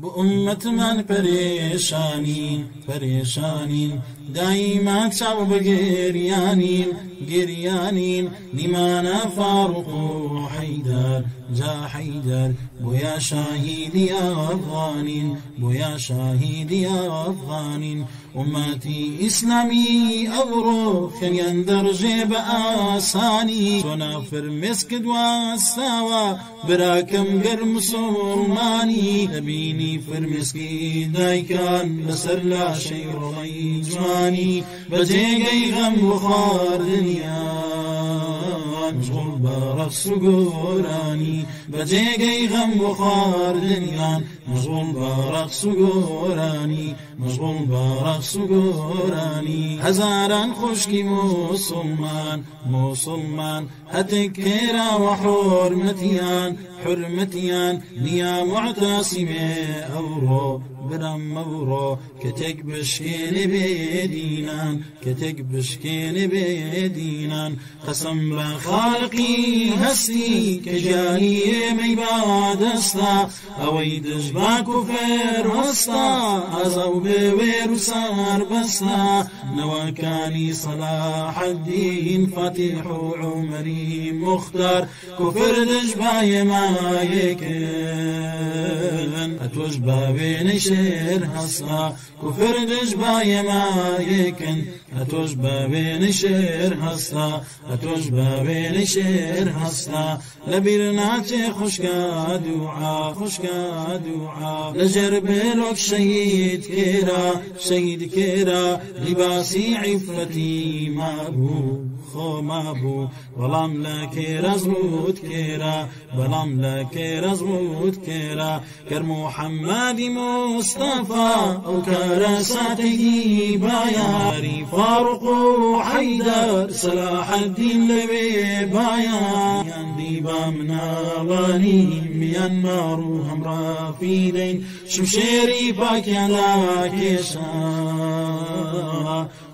بأمة من پریشانین پریشانین دائما چاو بگریانین گریانین لمانا فاروق حيدر جا حيدر بويا شهيد يا أفغانين بويا شهيد يا أفغانين أمتي إسلامي أورو خليان درجة بآساني سنافر مسكد واساوا براكم قر مسلماني نبيني فرمسكي دايكان لسر لا شيء رغي جواني بجيغي غم وخار دنيا مزغوم بە گۆرانی بە جێگەی غەم بۆ خواردنیان مزغوم بە ڕەخس و گۆرانی مزغوم بە ڕەخس و گۆرانی. هەزاران خوشکی مسلمان مسلمان هەتێک کێرا وە حۆرمەتیان حرمەتیان نیا معتاسیێ ئەوڕۆ برم مەوڕۆ کەتێک بشکێنێ بێدینان کەتێک بشکێنێ بێدینان قەسم لە خا بيدينان قسم بخالقي هستي كجاهي ميباد استا. اوي دجبا كفر وستا ازو بوير صار بستا. نواكاني صلاح الدين فاتح عمري مختار. كفر دجبا يما يكن اتوجبا بين شير هصا كفر دجبا يما يكن اتوجبا بين شير هصا اتوجبا بين شير هصا لبيرناتي خشكا دعا خشكا دعا. لجرب لك شهيد كيرا شهيد كيرا لباسي عفتي ما بو خۆ مابوو بەڵام لە کێرە زموت کێرە بەڵام لە کێرە زموت کێرە گەرم و حەمادی مستەفا ئەو کارە ساتەی بایاری فاڕق و حەیدەر مناڵانی میان ماڕ و هەمڕافی دەین شمشێری پاکیان لا کێشە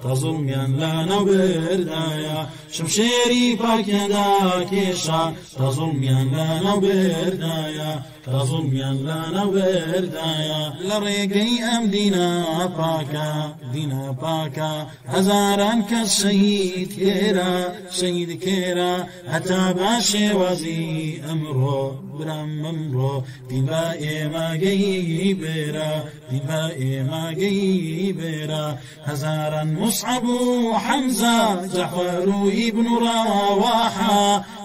تەزڵمیان لا نەوبردایە شمشێری پاکێدا کێشا تەزڵمیان لا نەوبردایە تەزڵمیان لا نەوبردایە لە ڕێگەی ئەم دینا پاکە دینا پاکە هەزاران کەس شەهید کێرە شەید کێرە هەتا با شێوازی ئەمڕۆ برام ئەمڕۆ دیبا ئێماگەی بێرە دیبا ئێماگەی بێرە هەزاران مصعب و حەمزە جەحوەر و ئیبن و ڕاواحە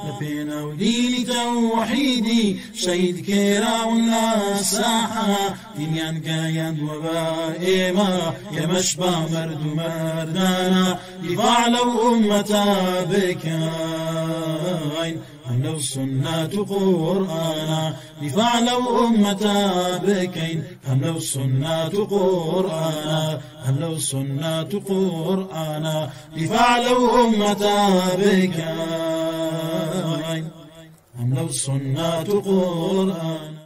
لە پێنەودینی تەوحیدی شەید کێراون لە ساحە دینیان گایان وە بە ئێمە ئێمەش با مەرد و مەردانە دیفاع لەو ئومەتە بکەین هەم لەو سنات و قورآنا دیفاع لەو ئومەتە بکەین هەم لەو سنات و قورآنا هەم